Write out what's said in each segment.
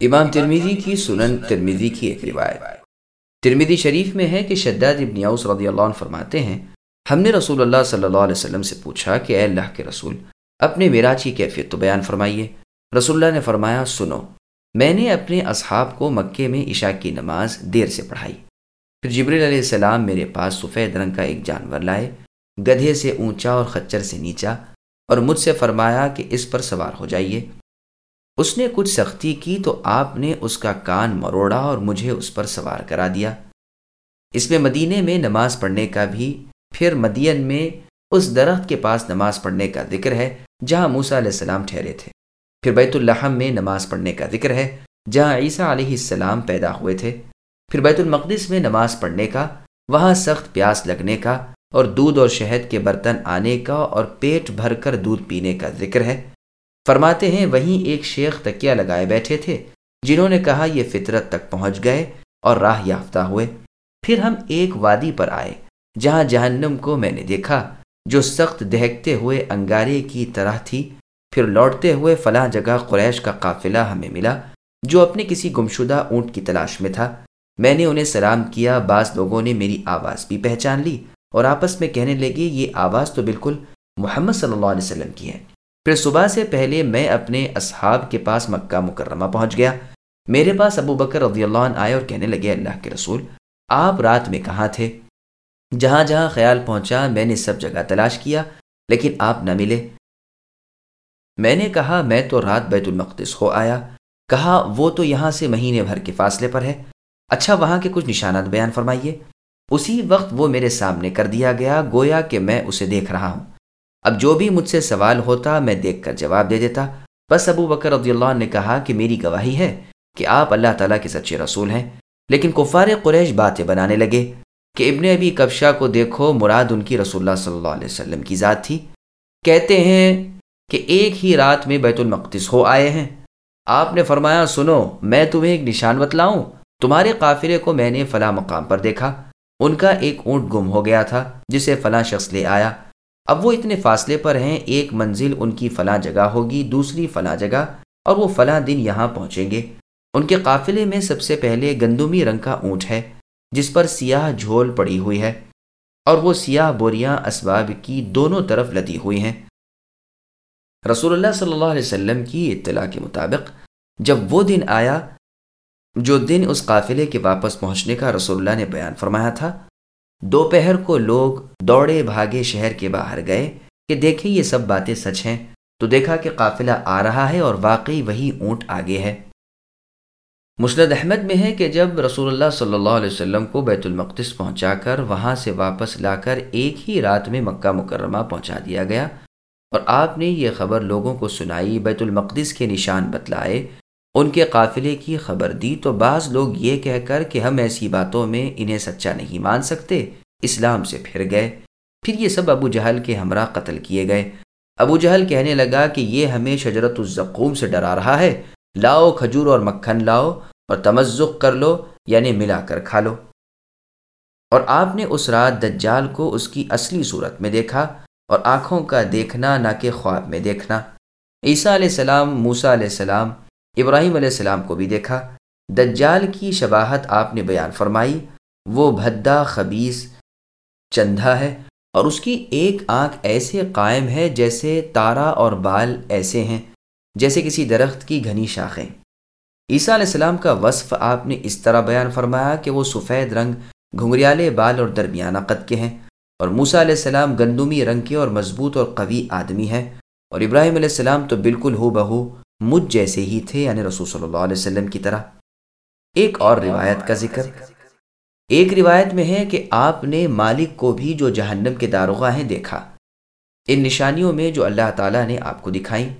امام ترمیدی کی سنن ترمیدی کی ایک روایت۔ ترمیدی شریف میں ہے کہ شداد ابن عوس رضی اللہ عنہ فرماتے ہیں، ہم نے رسول اللہ صلی اللہ علیہ وسلم سے پوچھا کہ اے اللہ کے رسول، اپنے معراج کی کیفیت تو بیان فرمائیے۔ رسول اللہ نے فرمایا، سنو، میں نے اپنے اصحاب کو مکے میں عشاء کی نماز دیر سے پڑھائی۔ پھر جبریل علیہ السلام میرے پاس سفید رنگ کا ایک جانور لائے، گدھے سے اونچا اور خچر سے نیچا، اور مجھ سے فرمایا کہ اس پر سوار ہو جائیے۔ اس نے کچھ سختی کی تو آپ نے اس کا کان مروڑا اور مجھے اس پر سوار کرا دیا۔ اس میں مدینے میں نماز پڑھنے کا بھی، پھر مدین میں اس درخت کے پاس نماز پڑھنے کا ذکر ہے جہاں موسا علیہ السلام ٹھہرے تھے۔ پھر بیت الحم میں نماز پڑھنے کا ذکر ہے جہاں عیسیٰ علیہ السلام پیدا ہوئے تھے۔ پھر بیت المقدس میں نماز پڑھنے کا، وہاں سخت پیاس لگنے کا اور دودھ اور شہد کے برتن آنے کا اور پیٹ بھر کر دودھ پینے کا ذکر ہے۔ فرماتے ہیں، وہیں ایک شیخ تکیہ لگائے بیٹھے تھے، جنہوں نے کہا، یہ فطرت تک پہنچ گئے اور راہ یافتہ ہوئے۔ پھر ہم ایک وادی پر آئے، جہاں جہنم کو میں نے دیکھا، جو سخت دہکتے ہوئے انگارے کی طرح تھی۔ پھر لوٹتے ہوئے فلاں جگہ قریش کا قافلہ ہمیں ملا، جو اپنے کسی گمشدہ اونٹ کی تلاش میں تھا۔ میں نے انہیں سلام کیا، بعض لوگوں نے میری آواز بھی پہچان لی اور آپس میں کہنے لگے، یہ آواز تو بالکل محمد صلی اللہ علیہ وسلم کی ہے۔ پھر صبح سے پہلے میں اپنے اصحاب کے پاس مکہ مکرمہ پہنچ گیا۔ میرے پاس ابو بکر رضی اللہ عنہ آئے اور کہنے لگے، اللہ کے رسول، آپ رات میں کہاں تھے؟ جہاں جہاں خیال پہنچا، میں نے سب جگہ تلاش کیا، لیکن آپ نہ ملے۔ میں نے کہا، میں تو رات بیت المقدس ہو آیا۔ کہا، وہ تو یہاں سے مہینے بھر کے فاصلے پر ہے۔ اچھا وہاں کے کچھ نشانات بیان فرمائیے۔ اسی وقت وہ میرے سامنے کر دیا گیا، گویا کہ میں اسے دیکھ رہا ہوں۔ اب جو بھی مجھ سے سوال ہوتا میں دیکھ کر جواب دے دیتا۔ بس ابو بکر رضی اللہ عنہ نے کہا کہ میری گواہی ہے کہ آپ اللہ تعالیٰ کے سچے رسول ہیں، لیکن کفار قریش باتیں بنانے لگے کہ ابن ابی کبشا کو دیکھو مراد ان کی رسول اللہ صلی اللہ علیہ وسلم کی ذات تھی۔ کہتے ہیں کہ ایک ہی رات میں بیت المقدس ہو آئے ہیں۔ آپ نے فرمایا، سنو، میں تمہیں ایک نشان بتلاؤں۔ تمہارے قافلے کو میں نے فلاں مقام پر دیکھا۔ ان کا ایک اونٹ گم ہو گیا تھا، جسے فلاں شخص لے آیا۔ اب وہ اتنے فاصلے پر ہیں، ایک منزل ان کی فلاں جگہ ہوگی، دوسری فلاں جگہ، اور وہ فلاں دن یہاں پہنچیں گے۔ ان کے قافلے میں سب سے پہلے گندمی رنگ کا اونٹ ہے، جس پر سیاہ جھول پڑی ہوئی ہے، اور وہ سیاہ بوریاں اسباب کی دونوں طرف لدی ہوئی ہیں۔ رسول اللہ صلی اللہ علیہ وسلم کی اطلاع کے مطابق، جب وہ دن آیا، جو دن اس قافلے کے واپس پہنچنے کا رسول اللہ نے بیان فرمایا تھا دوپہر کو لوگ دوڑے بھاگے شہر کے باہر گئے کہ دیکھیں یہ سب باتیں سچ ہیں۔ تو دیکھا کہ قافلہ آ رہا ہے اور واقعی وہی اونٹ آگے ہے۔ مسند احمد میں ہے کہ جب رسول اللہ صلی اللہ علیہ وسلم کو بیت المقدس پہنچا کر وہاں سے واپس لا کر ایک ہی رات میں مکہ مکرمہ پہنچا دیا گیا اور آپ نے یہ خبر لوگوں کو سنائی، بیت المقدس کے نشان بتلائے ان کے قافلے کی خبر دی تو بعض لوگ یہ کہہ کر کہ ہم ایسی باتوں میں انہیں سچا نہیں مان سکتے۔ اسلام سے پھر گئے۔ پھر یہ سب ابو جہل کے ہمراہ قتل کیے گئے۔ ابو جہل کہنے لگا کہ یہ ہمیں شجرت الزقوم سے ڈرا رہا ہے۔ لاؤ کھجور اور مکھن لاؤ اور تمزق کر لو یعنی ملا کر کھا لو۔ اور آپ نے اس رات دجال کو اس کی اصلی صورت میں دیکھا اور آنکھوں کا دیکھنا نہ کہ خواب میں دیکھنا۔ عیسیٰ علیہ السلام، موسیٰ علیہ السلام ابراہیم علیہ السلام کو بھی دیکھا۔ دجال کی شباہت آپ نے بیان فرمائی۔ وہ بھدا خبیص چندھا ہے اور اس کی ایک آنکھ ایسے قائم ہے جیسے تارا اور بال ایسے ہیں، جیسے کسی درخت کی گھنی شاخیں۔ عیسیٰ علیہ السلام کا وصف آپ نے اس طرح بیان فرمایا کہ وہ سفید رنگ، گھنگریالے بال اور درمیانہ قد کے ہیں۔ اور موسا علیہ السلام گندمی رنگ کے اور مضبوط اور قوی آدمی ہیں۔ اور ابراہیم علیہ السلام تو بالکل ہو بہو مجھ جیسے ہی تھے یعنی رسول صلی اللہ علیہ وسلم کی طرح۔ ایک اور روایت کا ذکر۔ ایک روایت میں ہے کہ آپ نے مالک کو بھی جو جہنم کے داروغہ ہیں دیکھا۔ ان نشانیوں میں جو اللہ تعالیٰ نے آپ کو دکھائیں۔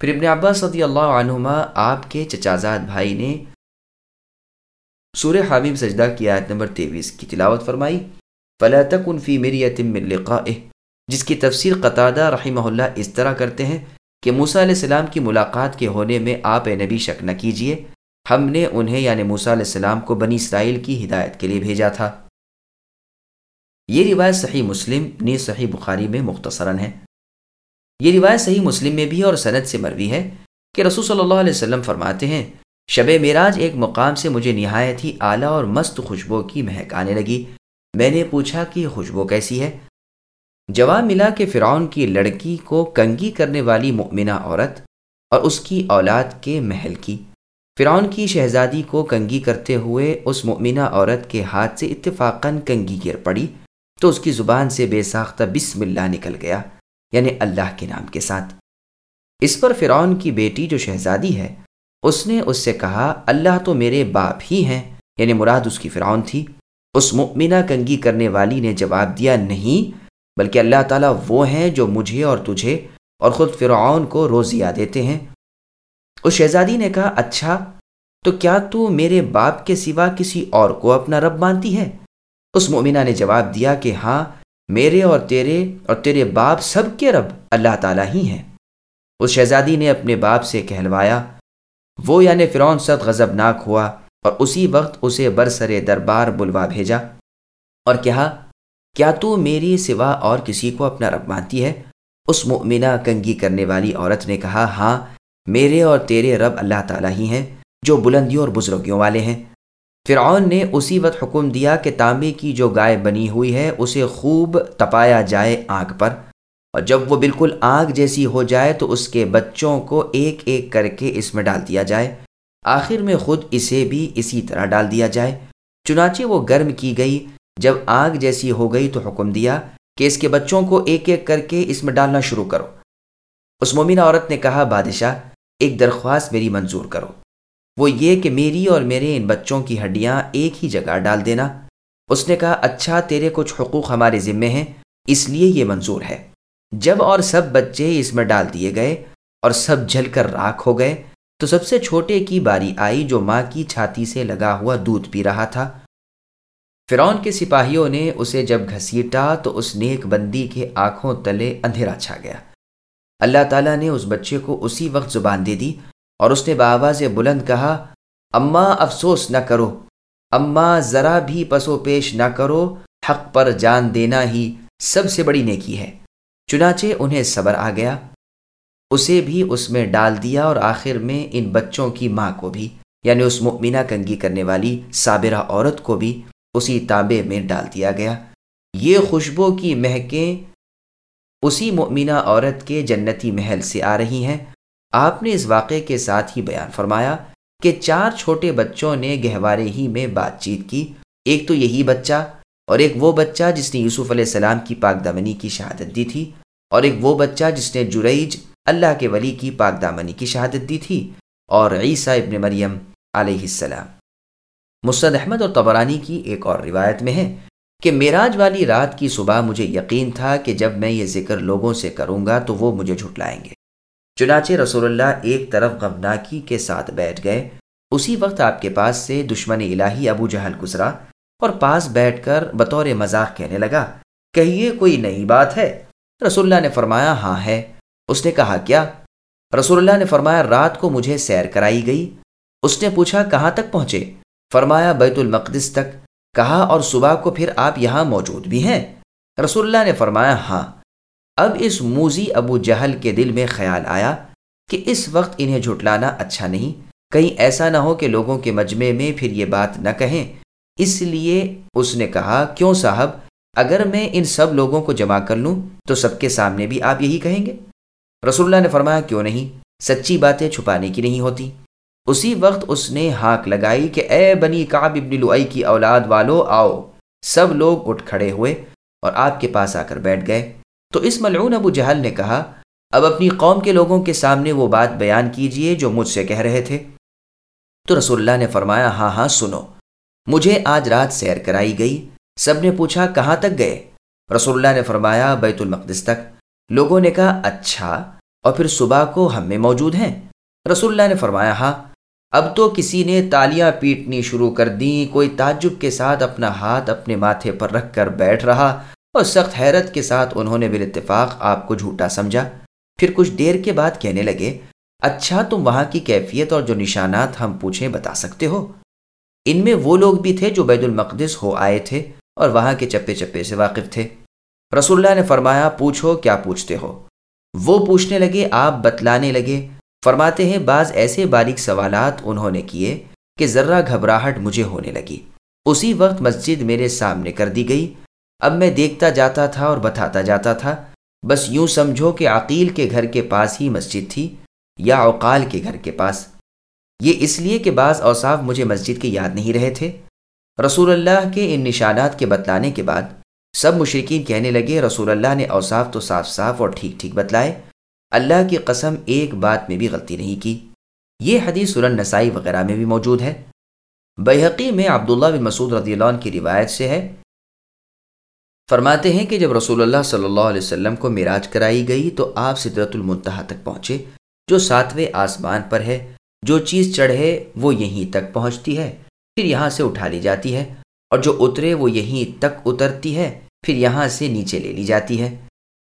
پھر ابن عباس صدی اللہ عنہما آپ کے چچازاد بھائی نے سور حامیم سجدہ کی آیت نمبر تیویس کی تلاوت فرمائی، فلا تکن فی میری یتم لقائه۔ جس کی تفسیر قطادہ رحمہ اللہ اس طرح کرتے ہیں کہ موسیٰ علیہ السلام کی ملاقات کے ہونے میں آپ اے نبی شک نہ کیجیے ہم نے انہیں یعنی موسیٰ علیہ السلام کو بنی اسرائیل کی ہدایت کے لیے بھیجا تھا۔ یہ روایت صحیح مسلم نیز صحیح بخاری میں مختصراً ہے۔ یہ روایت صحیح مسلم میں بھی اور صنعت سے مروی ہے کہ رسول صلی اللہ علیہ وسلم فرماتے ہیں، شب معراج ایک مقام سے مجھے نہایت ہی اعلیٰ اور مست خوشبو کی مہک آنے لگی۔ میں نے پوچھا کہ خوشبو کیسی ہے؟ جواب ملا کہ فرعون کی لڑکی کو کنگی کرنے والی مؤمنہ عورت اور اس کی اولاد کے محل کی۔ فرعون کی شہزادی کو کنگی کرتے ہوئے اس مؤمنہ عورت کے ہاتھ سے اتفاقاً کنگی گر پڑی۔ تو اس کی زبان سے بے ساختہ بسم اللہ نکل گیا یعنی اللہ کے نام کے ساتھ۔ اس پر فرعون کی بیٹی جو شہزادی ہے، اس نے اس سے کہا، اللہ تو میرے باپ ہی ہیں یعنی مراد اس کی فرعون تھی۔ اس مؤمنہ کنگی کرنے والی نے جواب دیا، نہیں بلکہ اللہ تعالیٰ وہ ہیں جو مجھے اور تجھے اور خود فرعون کو روزیہ دیتے ہیں۔ اس شہزادی نے کہا اچھا تو کیا تو میرے باپ کے سوا کسی اور کو اپنا رب مانتی ہے؟ اس مومنہ نے جواب دیا کہ ہاں میرے اور تیرے اور تیرے باپ سب کے رب اللہ تعالیٰ ہی ہیں۔ اس شہزادی نے اپنے باپ سے کہلوایا، وہ یعنی فرعون سخت غضب ناک ہوا اور اسی وقت اسے برسر دربار بلوا بھیجا اور کہا کیا تو میری سوا اور کسی کو اپنا رب مانتی ہے؟ اس مؤمنہ کنگی کرنے والی عورت نے کہا ہاں میرے اور تیرے رب اللہ تعالیٰ ہی ہیں، جو بلندیوں اور بزرگیوں والے ہیں۔ فرعون نے اسی وقت حکم دیا کہ تانبے کی جو گائے بنی ہوئی ہے، اسے خوب تپایا جائے آگ پر۔ اور جب وہ بالکل آگ جیسی ہو جائے تو اس کے بچوں کو ایک ایک کر کے اس میں ڈال دیا جائے۔ آخر میں خود اسے بھی اسی طرح ڈال دیا جائے۔ چنانچہ وہ گرم کی گئی۔ جب آگ جیسی ہو گئی تو حکم دیا کہ اس کے بچوں کو ایک ایک کر کے اس میں ڈالنا شروع کرو۔ اس مومنہ عورت نے کہا، بادشاہ، ایک درخواست میری منظور کرو۔ وہ یہ کہ میری اور میرے ان بچوں کی ہڈیاں ایک ہی جگہ ڈال دینا۔ اس نے کہا اچھا تیرے کچھ حقوق ہمارے ذمے ہیں، اس لیے یہ منظور ہے۔ جب اور سب بچے اس میں ڈال دیے گئے اور سب جل کر راکھ ہو گئے، تو سب سے چھوٹے کی باری آئی جو ماں کی چھاتی سے لگا ہوا دودھ پی رہا تھا۔ فرون کے سپاہیوں نے اسے جب گھسیٹا تو اس نیک بندی کے آنکھوں تلے اندھیرا چھا گیا۔ اللہ تعالیٰ نے اس بچے کو اسی وقت زبان دے دی اور اس نے بآواز بلند کہا اماں افسوس نہ کرو اماں ذرا بھی پسو پیش نہ کرو، حق پر جان دینا ہی سب سے بڑی نیکی ہے۔ چنانچہ انہیں صبر آ گیا، اسے بھی اس میں ڈال دیا اور آخر میں ان بچوں کی ماں کو بھی یعنی اس مؤمنہ کنگی کرنے والی صابرہ عورت کو بھی اسی تابے میں ڈال دیا گیا۔ یہ خوشبو کی مہکیں اسی مؤمنہ عورت کے جنتی محل سے آ رہی ہیں۔ آپ نے اس واقعے کے ساتھ ہی بیان فرمایا کہ چار چھوٹے بچوں نے گہوارے ہی میں بات چیت کی۔ ایک تو یہی بچہ اور ایک وہ بچہ جس نے یوسف علیہ السلام کی پاک دامنی کی شہادت دی تھی اور ایک وہ بچہ جس نے جریج اللہ کے ولی کی پاک دامنی کی شہادت دی تھی اور عیسیٰ ابن مریم علیہ السلام۔ مستد احمد اور طبرانی کی ایک اور روایت میں ہے کہ میراج والی رات کی صبح مجھے یقین تھا کہ جب میں یہ ذکر لوگوں سے کروں گا تو وہ مجھے جھٹلائیں گے۔ چنانچہ رسول اللہ ایک طرف غمناکی کے ساتھ بیٹھ گئے۔ اسی وقت آپ کے پاس سے دشمن الہی ابو جہل گزرا اور پاس بیٹھ کر بطور مذاق کہنے لگا، کہیے کوئی نئی بات ہے؟ رسول اللہ نے فرمایا ہاں ہے۔ اس نے کہا، کیا؟ رسول اللہ نے فرمایا، رات کو مجھے سیر کرائی گئی۔ اس نے پوچھا، کہاں تک پہنچے؟ فرمایا، بیت المقدس تک۔ کہا، اور صبح کو پھر آپ یہاں موجود بھی ہیں؟ رسول اللہ نے فرمایا ہاں۔ اب اس موزی ابو جہل کے دل میں خیال آیا کہ اس وقت انہیں جھٹلانا اچھا نہیں۔ کہیں ایسا نہ ہو کہ لوگوں کے مجمع میں پھر یہ بات نہ کہیں۔ اس لیے اس نے کہا، کیوں صاحب؟ اگر میں ان سب لوگوں کو جمع کر لوں، تو سب کے سامنے بھی آپ یہی کہیں گے؟ رسول اللہ نے فرمایا، کیوں نہیں؟ سچی باتیں چھپانے کی نہیں ہوتی۔ اسی وقت اس نے ہانک لگائی کہ اے بنی کعب ابن لؤئی کی اولاد والو، آؤ۔ سب لوگ اٹھ کھڑے ہوئے اور آپ کے پاس آ کر بیٹھ گئے۔ تو اس ملعون ابو جہل نے کہا، اب اپنی قوم کے لوگوں کے سامنے وہ بات بیان کیجیے جو مجھ سے کہہ رہے تھے۔ تو رسول اللہ نے فرمایا ہاں ہاں سنو۔ مجھے آج رات سیر کرائی گئی۔ سب نے پوچھا، کہاں تک گئے؟ رسول اللہ نے فرمایا، بیت المقدس تک۔ لوگوں نے کہا اچھا۔ اور پھر صبح کو ہم میں موجود ہیں۔ رسول اللہ نے فرمایا ہاں۔ اب تو کسی نے تالیاں پیٹنی شروع کر دیں، کوئی تعجب کے ساتھ اپنا ہاتھ اپنے ماتھے پر رکھ کر بیٹھ رہا اور سخت حیرت کے ساتھ انہوں نے بال اتفاق آپ کو جھوٹا سمجھا۔ پھر کچھ دیر کے بعد کہنے لگے اچھا تم وہاں کی کیفیت اور جو نشانات ہم پوچھیں بتا سکتے ہو۔ ان میں وہ لوگ بھی تھے جو بیت المقدس ہو آئے تھے اور وہاں کے چپے چپے سے واقف تھے۔ رسول اللہ نے فرمایا، پوچھو کیا پوچھتے ہو۔ وہ پوچھنے لگے، آپ بتلانے لگے فرماتے ہیں، بعض ایسے باریک سوالات انہوں نے کیے کہ ذرہ گھبراہٹ مجھے ہونے لگی۔ اسی وقت مسجد میرے سامنے کر دی گئی۔ اب میں دیکھتا جاتا تھا اور بتاتا جاتا تھا۔ بس یوں سمجھو کہ عقیل کے گھر کے پاس ہی مسجد تھی یا اوقال کے گھر کے پاس۔ یہ اس لیے کہ بعض اوصاف مجھے مسجد کے یاد نہیں رہے تھے۔ رسول اللہ کے ان نشانات کے بتلانے کے بعد سب مشرقین کہنے لگے، رسول اللہ نے اوصاف تو صاف صاف اور ٹھیک ٹھیک بتلائے۔ اللہ کی قسم ایک بات میں بھی غلطی نہیں کی۔ یہ حدیث سرن نسائی وغیرہ میں بھی موجود ہے۔ بحقی میں عبداللہ بن مسعود رضی اللہ عنہ کی روایت سے ہے۔ فرماتے ہیں کہ جب رسول اللہ صلی اللہ علیہ وسلم کو معراج کرائی گئی تو آپ سدرت المنتہا تک پہنچے۔ جو ساتویں آسمان پر ہے، جو چیز چڑھے وہ یہیں تک پہنچتی ہے، پھر یہاں سے اٹھا لی جاتی ہے۔ اور جو اترے وہ یہیں تک اترتی ہے، پھر یہاں سے نیچے لے لی جاتی ہے۔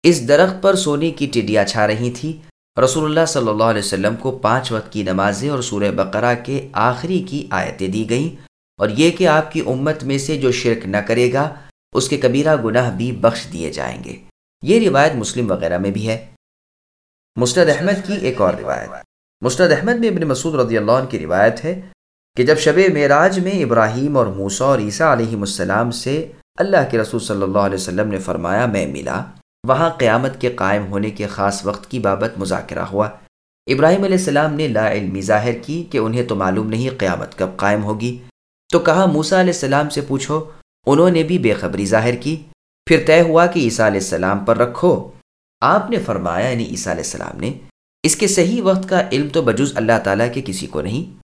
اس درخت پر سونے کی ٹڈیاں چھا رہی تھی۔ رسول اللہ صلی اللہ علیہ وسلم کو پانچ وقت کی نمازیں اور سورہ بقرہ کے آخری کی آیتیں دی گئیں۔ اور یہ کہ آپ کی امت میں سے جو شرک نہ کرے گا، اس کے کبیرہ گناہ بھی بخش دیے جائیں گے۔ یہ روایت مسلم وغیرہ میں بھی ہے۔ مستد احمد کی ایک اور روایت۔ مستد احمد میں ابن مسعود رضی اللہ عنہ کی روایت ہے کہ جب شب معراج میں ابراہیم اور موسا اور عیسیٰ علیہ السلام سے اللہ کے رسول صلی اللہ علیہ وسلم نے فرمایا، میں ملا۔ وہاں قیامت کے قائم ہونے کے خاص وقت کی بابت مذاکرہ ہوا۔ ابراہیم علیہ السلام نے لا علمی ظاہر کی کہ انہیں تو معلوم نہیں قیامت کب قائم ہوگی۔ تو کہا موسا علیہ السلام سے پوچھو، انہوں نے بھی بے خبری ظاہر کی۔ پھر طے ہوا کہ عیسیٰ علیہ السلام پر رکھو۔ آپ نے فرمایا یعنی عیسیٰ علیہ السلام نے، اس کے صحیح وقت کا علم تو بجز اللہ تعالیٰ کے کسی کو نہیں۔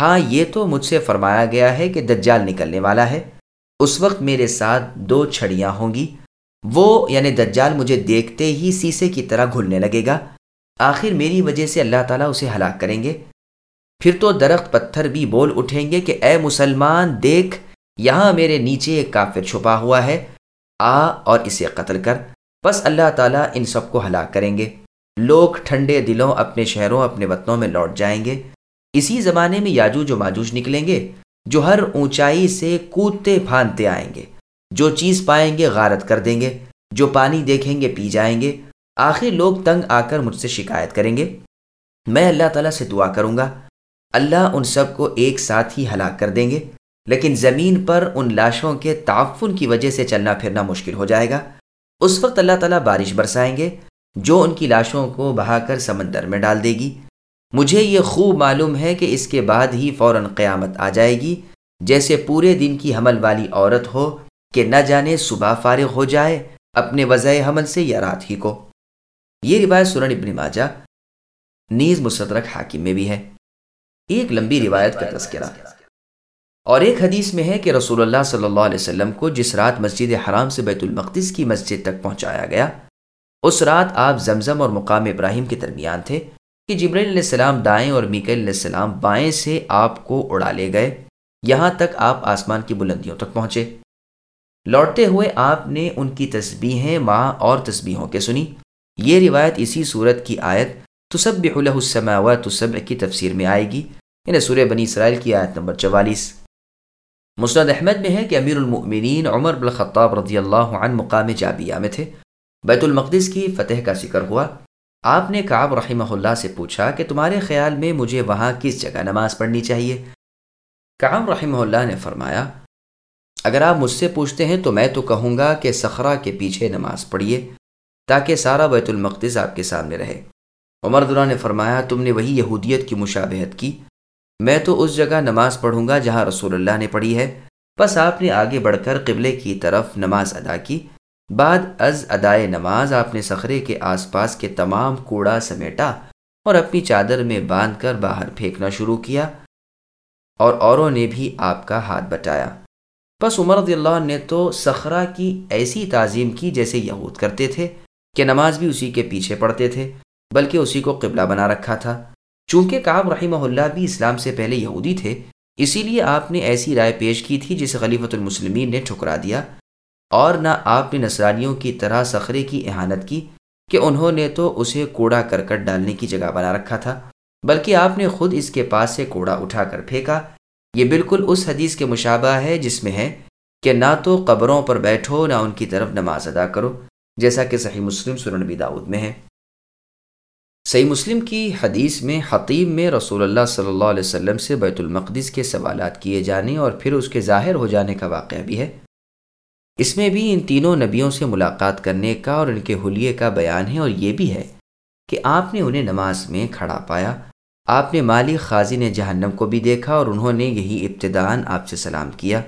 ہاں یہ تو مجھ سے فرمایا گیا ہے کہ دجال نکلنے والا ہے۔ اس وقت میرے ساتھ دو چھڑیاں ہوں گی۔ وہ یعنی دجال مجھے دیکھتے ہی سیسے کی طرح گھلنے لگے گا۔ آخر میری وجہ سے اللہ تعالیٰ اسے ہلاک کریں گے۔ پھر تو درخت پتھر بھی بول اٹھیں گے کہ اے مسلمان، دیکھ، یہاں میرے نیچے ایک کافر چھپا ہوا ہے۔ آ اور اسے قتل کر۔ بس اللہ تعالیٰ ان سب کو ہلاک کریں گے۔ لوگ ٹھنڈے دلوں اپنے شہروں، اپنے وطنوں میں لوٹ جائیں گے۔ اسی زمانے میں یاجوج و ماجوج نکلیں گے جو ہر اونچائی سے کودتے پھانتے آئیں گے۔ جو چیز پائیں گے غارت کر دیں گے، جو پانی دیکھیں گے پی جائیں گے۔ آخر لوگ تنگ آ کر مجھ سے شکایت کریں گے۔ میں اللہ تعالیٰ سے دعا کروں گا۔ اللہ ان سب کو ایک ساتھ ہی ہلاک کر دیں گے، لیکن زمین پر ان لاشوں کے تعفن کی وجہ سے چلنا پھرنا مشکل ہو جائے گا۔ اس وقت اللہ تعالیٰ بارش برسائیں گے، جو ان کی لاشوں کو بہا کر سمندر میں ڈال دے گی۔ مجھے یہ خوب معلوم ہے کہ اس کے بعد ہی فوراً قیامت آ جائے گی، جیسے پورے دن کی حمل والی عورت ہو۔ کہ نہ جانے صبح فارغ ہو جائے، اپنے وضع حمل سے یا رات ہی کو۔ یہ روایت سورن ابن ماجہ، نیز مسترک حاکم میں بھی ہے۔ ایک لمبی روایت کا تذکرہ۔ اور ایک حدیث میں ہے کہ رسول اللہ صلی اللہ علیہ وسلم کو جس رات مسجد حرام سے بیت المقدس کی مسجد تک پہنچایا گیا، اس رات آپ زمزم اور مقام ابراہیم کے درمیان تھے کہ جبریل علیہ السلام دائیں اور میکل علیہ السلام بائیں سے آپ کو اڑا لے گئے، یہاں تک آپ آسمان کی بلندیوں تک پہنچے۔ لوٹتے ہوئے آپ نے ان کی تسبیحیں ماں اور تسبیحوں کے سنی۔ یہ روایت اسی صورت کی آیت تصب الہ السماوات و تصب کی تفسیر میں آئے گی۔ یعنی سورہ بنی اسرائیل کی آیت نمبر چوالیس۔ مسند احمد میں ہے کہ امیر المؤمنین عمر بالخطاب رضی اللہ عنہ مقام جابیہ میں تھے۔ بیت المقدس کی فتح کا ذکر ہوا۔ آپ نے کعب رحمہ اللہ سے پوچھا کہ تمہارے خیال میں مجھے وہاں کس جگہ نماز پڑھنی چاہیے؟ کعب رحمہ اللہ نے فرمایا اگر آپ مجھ سے پوچھتے ہیں تو میں تو کہوں گا کہ سخرا کے پیچھے نماز پڑھیے، تاکہ سارا بیت المقدس آپ کے سامنے رہے۔ عمر دلہ نے فرمایا، تم نے وہی یہودیت کی مشابہت کی۔ میں تو اس جگہ نماز پڑھوں گا جہاں رسول اللہ نے پڑھی ہے۔ بس آپ نے آگے بڑھ کر قبلے کی طرف نماز ادا کی۔ بعد از ادائے نماز آپ نے صخرے کے آس پاس کے تمام کوڑا سمیٹا اور اپنی چادر میں باندھ کر باہر پھینکنا شروع کیا اور اوروں نے بھی آپ کا ہاتھ بٹایا۔ بس عمر رضی اللہ نے تو صخرہ کی ایسی تعظیم کی جیسے یہود کرتے تھے کہ نماز بھی اسی کے پیچھے پڑھتے تھے، بلکہ اسی کو قبلہ بنا رکھا تھا۔ چونکہ کعب رحمہ اللہ بھی اسلام سے پہلے یہودی تھے، اسی لیے آپ نے ایسی رائے پیش کی تھی جسے خلیفۃ المسلمین نے ٹھکرا دیا۔ اور نہ آپ نے نصرانیوں کی طرح سخرے کی احانت کی کہ انہوں نے تو اسے کوڑا کرکٹ ڈالنے کی جگہ بنا رکھا تھا، بلکہ آپ نے خود اس کے پاس سے کوڑا اٹھا کر پھینکا۔ یہ بالکل اس حدیث کے مشابہ ہے جس میں ہے کہ نہ تو قبروں پر بیٹھو، نہ ان کی طرف نماز ادا کرو، جیسا کہ صحیح مسلم سرنبی داود میں ہے۔ صحیح مسلم کی حدیث میں حتیم میں رسول اللہ صلی اللہ علیہ وسلم سے بیت المقدس کے سوالات کیے جانے اور پھر اس کے ظاہر ہو جانے کا واقعہ بھی ہے۔ اس میں بھی ان تینوں نبیوں سے ملاقات کرنے کا اور ان کے حلیے کا بیان ہے اور یہ بھی ہے کہ آپ نے انہیں نماز میں کھڑا پایا۔ آپ نے مالی خازن جہنم کو بھی دیکھا اور انہوں نے یہی ابتدان آپ سے سلام کیا۔